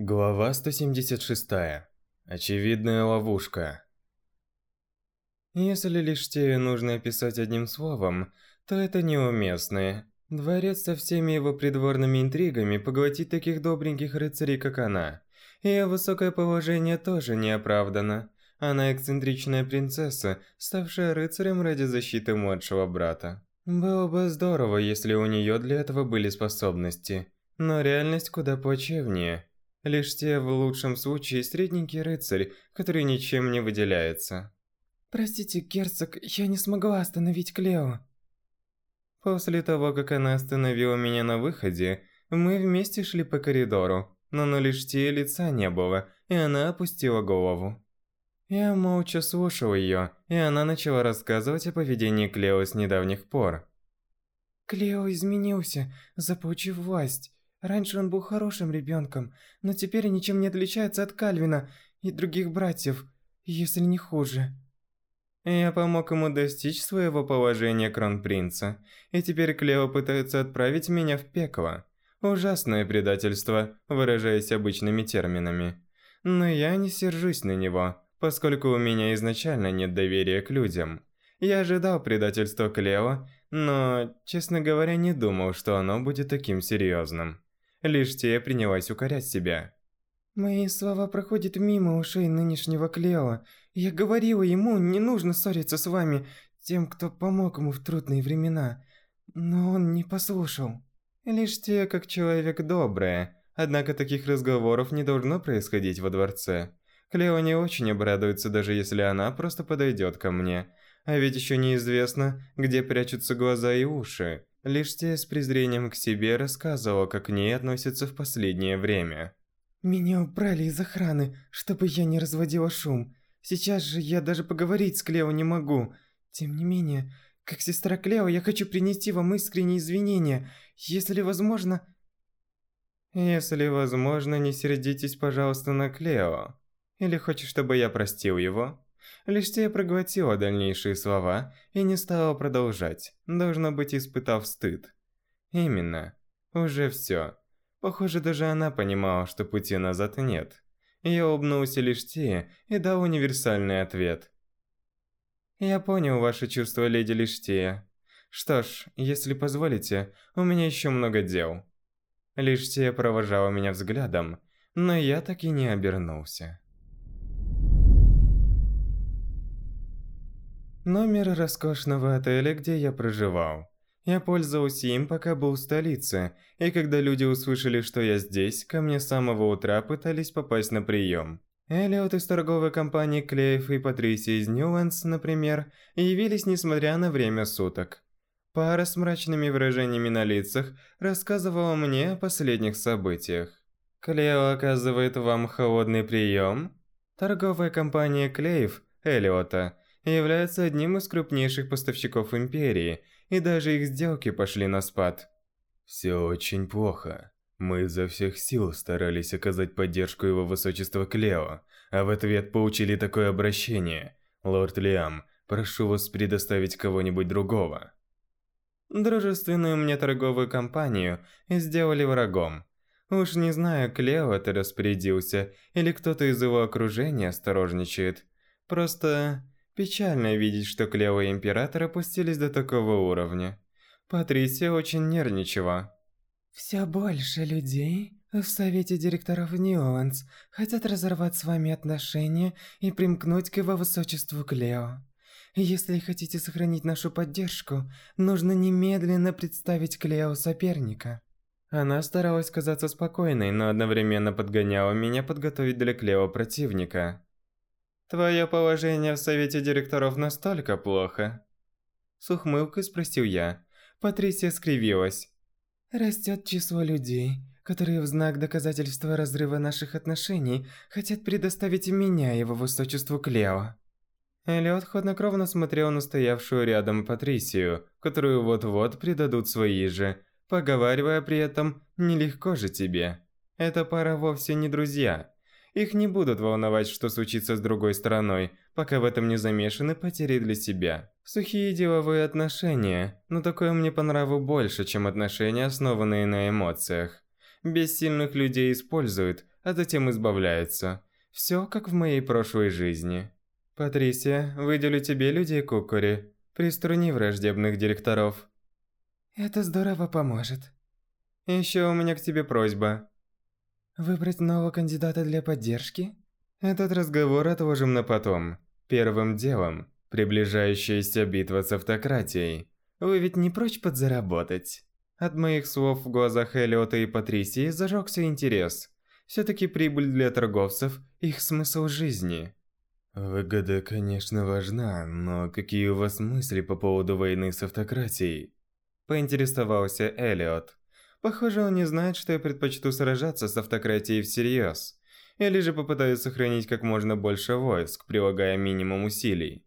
Глава 176. Очевидная ловушка. Если лишь те нужно описать одним словом, то это неуместное. Дворец со всеми его придворными интригами поглотит таких добреньких рыцарей, как она. Ее высокое положение тоже не оправдано. Она эксцентричная принцесса, ставшая рыцарем ради защиты младшего брата. Было бы здорово, если у нее для этого были способности. Но реальность куда плачевнее – Лишь те, в лучшем случае, средненький рыцарь, который ничем не выделяется. «Простите, герцог, я не смогла остановить Клео». После того, как она остановила меня на выходе, мы вместе шли по коридору, но на лишь те лица не было, и она опустила голову. Я молча слушал ее, и она начала рассказывать о поведении Клео с недавних пор. Клео изменился, заполучив власть. Раньше он был хорошим ребенком, но теперь ничем не отличается от Кальвина и других братьев, если не хуже. Я помог ему достичь своего положения кронпринца, и теперь Клео пытается отправить меня в пекло. Ужасное предательство, выражаясь обычными терминами. Но я не сержусь на него, поскольку у меня изначально нет доверия к людям. Я ожидал предательства Клео, но, честно говоря, не думал, что оно будет таким серьезным. Лишь те принялась укорять себя. Мои слова проходят мимо ушей нынешнего Клео. Я говорила ему, не нужно ссориться с вами, тем, кто помог ему в трудные времена. Но он не послушал. Лишь те, как человек добрый. Однако таких разговоров не должно происходить во дворце. Клео не очень обрадуется, даже если она просто подойдет ко мне. А ведь еще неизвестно, где прячутся глаза и уши. Лишь те с презрением к себе рассказывала, как к ней относятся в последнее время. «Меня убрали из охраны, чтобы я не разводила шум. Сейчас же я даже поговорить с Клео не могу. Тем не менее, как сестра Клео, я хочу принести вам искренние извинения, если возможно...» «Если возможно, не сердитесь, пожалуйста, на Клео. Или хочешь, чтобы я простил его?» Те проглотила дальнейшие слова и не стала продолжать, должно быть, испытав стыд. Именно. Уже все. Похоже, даже она понимала, что пути назад нет. Я улыбнулся лишь те и дал универсальный ответ. «Я понял ваше чувство, леди Лиштия. Что ж, если позволите, у меня еще много дел». Лиштия провожала меня взглядом, но я так и не обернулся. Номер роскошного отеля, где я проживал. Я пользовался им, пока был в столице, и когда люди услышали, что я здесь, ко мне с самого утра пытались попасть на прием. Эллиот из торговой компании Клейф и Патрисия из Ньюэнс, например, явились несмотря на время суток. Пара с мрачными выражениями на лицах рассказывала мне о последних событиях. «Клео оказывает вам холодный прием?» Торговая компания Клейф, Эллиота, является одним из крупнейших поставщиков Империи, и даже их сделки пошли на спад. Все очень плохо. Мы изо всех сил старались оказать поддержку его высочества Клео, а в ответ получили такое обращение. Лорд Лиам, прошу вас предоставить кого-нибудь другого. Дружественную мне торговую компанию сделали врагом. Уж не знаю, Клео это распорядился, или кто-то из его окружения осторожничает. Просто Печально видеть, что Клео и Император опустились до такого уровня. Патрисия очень нервничала. «Все больше людей в Совете Директоров Ньюанс хотят разорвать с вами отношения и примкнуть к его высочеству Клео. Если хотите сохранить нашу поддержку, нужно немедленно представить Клео соперника». Она старалась казаться спокойной, но одновременно подгоняла меня подготовить для Клео противника. Твое положение в совете директоров настолько плохо? С ухмылкой спросил я. Патрисия скривилась. Растет число людей, которые в знак доказательства разрыва наших отношений хотят предоставить меня его высочеству Клео. Элliot хладнокровно смотрел на стоявшую рядом Патрисию, которую вот-вот предадут свои же, поговаривая при этом «нелегко же тебе». Эта пара вовсе не друзья. Их не будут волновать, что случится с другой стороной, пока в этом не замешаны потери для себя. Сухие деловые отношения, но такое мне по больше, чем отношения, основанные на эмоциях. Бессильных людей используют, а затем избавляется. Все как в моей прошлой жизни. Патрисия, выделю тебе людей Кукури. Приструни враждебных директоров. Это здорово поможет. Еще у меня к тебе просьба. Выбрать нового кандидата для поддержки? Этот разговор отложим на потом. Первым делом, приближающаяся битва с автократией. Вы ведь не прочь подзаработать? От моих слов в глазах Эллиота и Патрисии зажегся интерес. Все-таки прибыль для торговцев – их смысл жизни. Выгода, конечно, важна, но какие у вас мысли по поводу войны с автократией? Поинтересовался Эллиот. Похоже, он не знает, что я предпочту сражаться с автократией всерьез. Или же попытаюсь сохранить как можно больше войск, прилагая минимум усилий.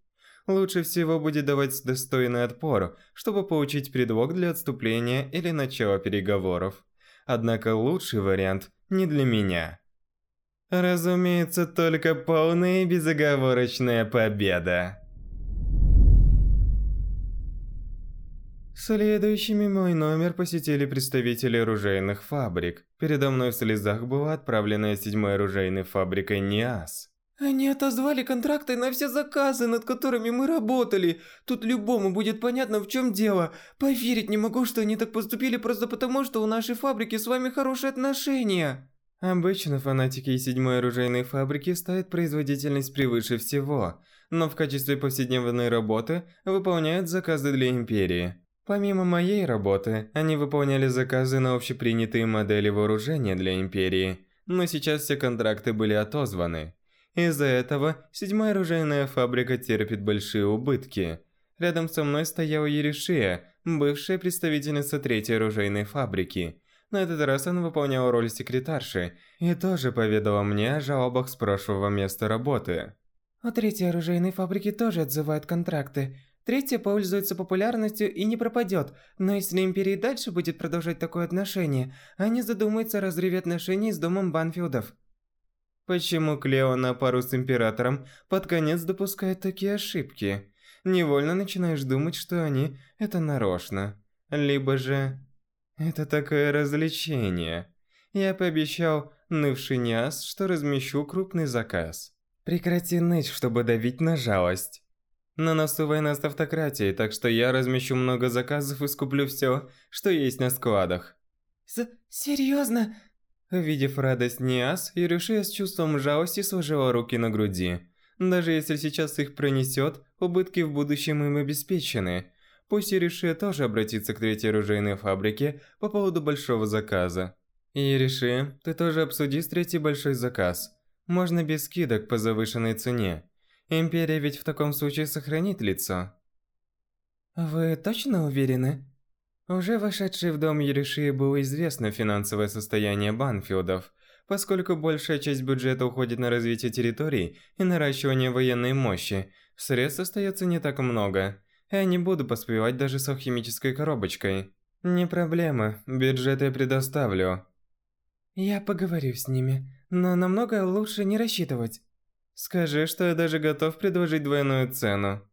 Лучше всего будет давать достойный отпор, чтобы получить предлог для отступления или начала переговоров. Однако лучший вариант не для меня. Разумеется, только полная и безоговорочная победа. Следующими мой номер посетили представители оружейных фабрик. Передо мной в слезах была отправленная седьмой оружейной фабрикой НИАС. Они отозвали контракты на все заказы, над которыми мы работали. Тут любому будет понятно, в чем дело. Поверить не могу, что они так поступили просто потому, что у нашей фабрики с вами хорошие отношения. Обычно фанатики седьмой оружейной фабрики ставят производительность превыше всего, но в качестве повседневной работы выполняют заказы для Империи. Помимо моей работы, они выполняли заказы на общепринятые модели вооружения для Империи, но сейчас все контракты были отозваны. Из-за этого седьмая оружейная фабрика терпит большие убытки. Рядом со мной стояла Еришия, бывшая представительница третьей оружейной фабрики – на этот раз она выполняла роль секретарши и тоже поведала мне о жалобах с прошлого места работы. У третьей оружейной фабрики тоже отзывают контракты. Третья пользуется популярностью и не пропадет, но если Империя дальше будет продолжать такое отношение, они задумаются о разрыве отношений с домом Банфилдов. Почему Клео на пару с Императором под конец допускает такие ошибки? Невольно начинаешь думать, что они это нарочно. Либо же это такое развлечение. Я пообещал Нывшиняс, что размещу крупный заказ. Прекрати ныть, чтобы давить на жалость. На носу война с автократией, так что я размещу много заказов и скуплю все, что есть на складах. С серьезно? Увидев радость Ниас, Юришия с чувством жалости сложила руки на груди. Даже если сейчас их пронесет, убытки в будущем им обеспечены. Пусть Иришия тоже обратится к третьей оружейной фабрике по поводу большого заказа. Иришия, ты тоже обсуди с третий большой заказ. Можно без скидок по завышенной цене. Империя ведь в таком случае сохранит лицо. Вы точно уверены? Уже вошедший в дом Еришии было известно финансовое состояние Банфилдов, поскольку большая часть бюджета уходит на развитие территорий и наращивание военной мощи, средств остается не так много. Я не буду поспевать даже с алхимической коробочкой. Не проблема, бюджет я предоставлю. Я поговорю с ними, но намного лучше не рассчитывать. Скажи, что я даже готов предложить двойную цену.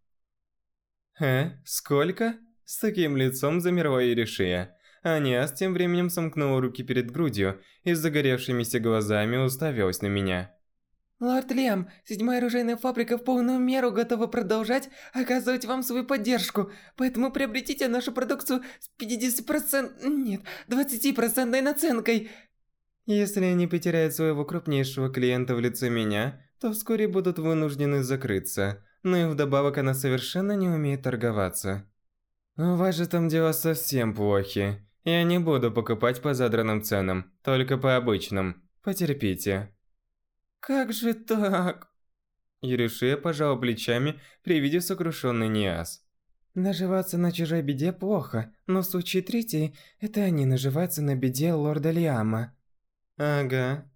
Э, сколько? С таким лицом замерла Иришия. Аниас тем временем сомкнула руки перед грудью и с загоревшимися глазами уставилась на меня. Лорд Лиам, седьмая оружейная фабрика в полную меру готова продолжать оказывать вам свою поддержку, поэтому приобретите нашу продукцию с 50%, нет, 20% наценкой. Если они потеряют своего крупнейшего клиента в лице меня, то вскоре будут вынуждены закрыться, но и вдобавок она совершенно не умеет торговаться. У вас же там дела совсем плохи. Я не буду покупать по задранным ценам, только по обычным. Потерпите. Как же так? Еришия пожала плечами при виде сокрушенной Ниас. Наживаться на чужой беде плохо, но в случае третьей, это они наживаются на беде лорда Лиама. Ага.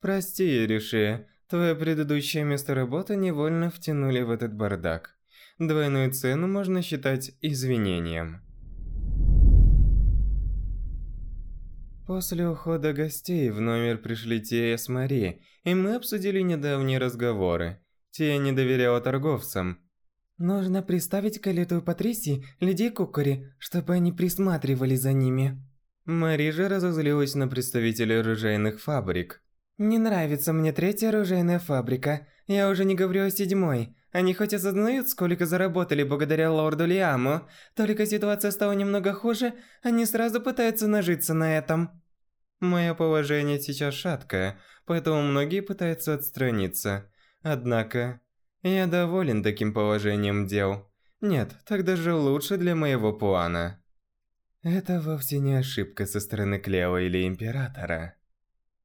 Прости, Еришия, твое предыдущее место работы невольно втянули в этот бардак. Двойную цену можно считать извинением. После ухода гостей в номер пришли Тия с Мари, и мы обсудили недавние разговоры. Тия не доверяла торговцам. Нужно приставить к Элиту и Патрисии людей Кукури, чтобы они присматривали за ними. Мари же разозлилась на представителей оружейных фабрик. Не нравится мне третья оружейная фабрика. Я уже не говорю о седьмой. Они хоть осознают, сколько заработали благодаря лорду Лиаму, только ситуация стала немного хуже, они сразу пытаются нажиться на этом. Мое положение сейчас шаткое, поэтому многие пытаются отстраниться. Однако, я доволен таким положением дел. Нет, так даже лучше для моего плана. Это вовсе не ошибка со стороны Клео или Императора.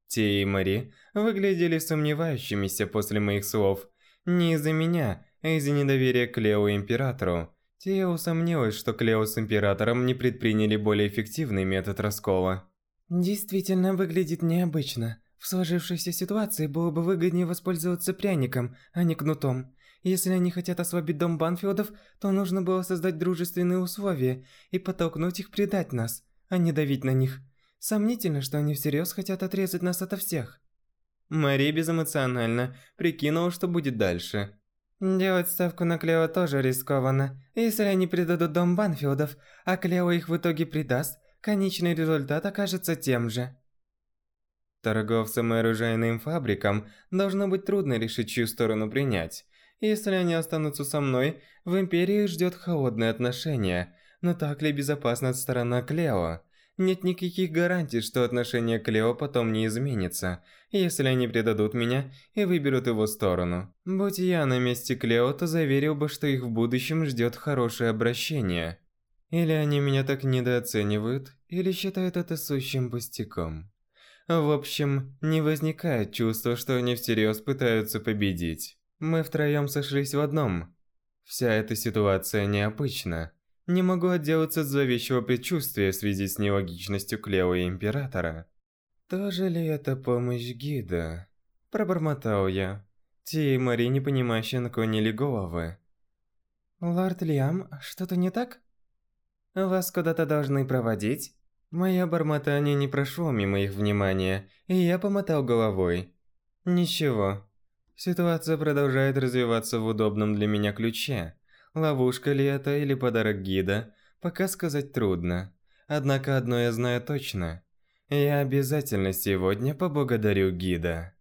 Те и Мари выглядели сомневающимися после моих слов. Не из-за меня, а из-за недоверия Клео и Императору. Те усомнилась, что Клео с Императором не предприняли более эффективный метод раскола. Действительно выглядит необычно. В сложившейся ситуации было бы выгоднее воспользоваться пряником, а не кнутом. Если они хотят ослабить дом Банфилдов, то нужно было создать дружественные условия и подтолкнуть их предать нас, а не давить на них. Сомнительно, что они всерьез хотят отрезать нас ото всех. Мари безэмоционально прикинула, что будет дальше. Делать ставку на Клео тоже рискованно. Если они предадут дом Банфилдов, а Клео их в итоге предаст, конечный результат окажется тем же. Торговцам и оружейным фабрикам должно быть трудно решить, чью сторону принять. Если они останутся со мной, в Империи ждет холодное отношение. Но так ли безопасна сторона Клео? Нет никаких гарантий, что отношение к Лео потом не изменится, если они предадут меня и выберут его сторону. Будь я на месте Клео, то заверил бы, что их в будущем ждет хорошее обращение. Или они меня так недооценивают, или считают это сущим пустяком. В общем, не возникает чувства, что они всерьез пытаются победить. Мы втроем сошлись в одном. Вся эта ситуация необычна. Не могу отделаться от зловещего предчувствия в связи с нелогичностью Клео и Императора. Тоже ли это помощь гида? Пробормотал я. Ти и Мари, непонимающе наклонили головы. «Лорд Лиам, что-то не так? Вас куда-то должны проводить?» Мое бормотание не прошло мимо их внимания, и я помотал головой. Ничего. Ситуация продолжает развиваться в удобном для меня ключе. Ловушка ли это или подарок гида, пока сказать трудно. Однако одно я знаю точно. Я обязательно сегодня поблагодарю гида.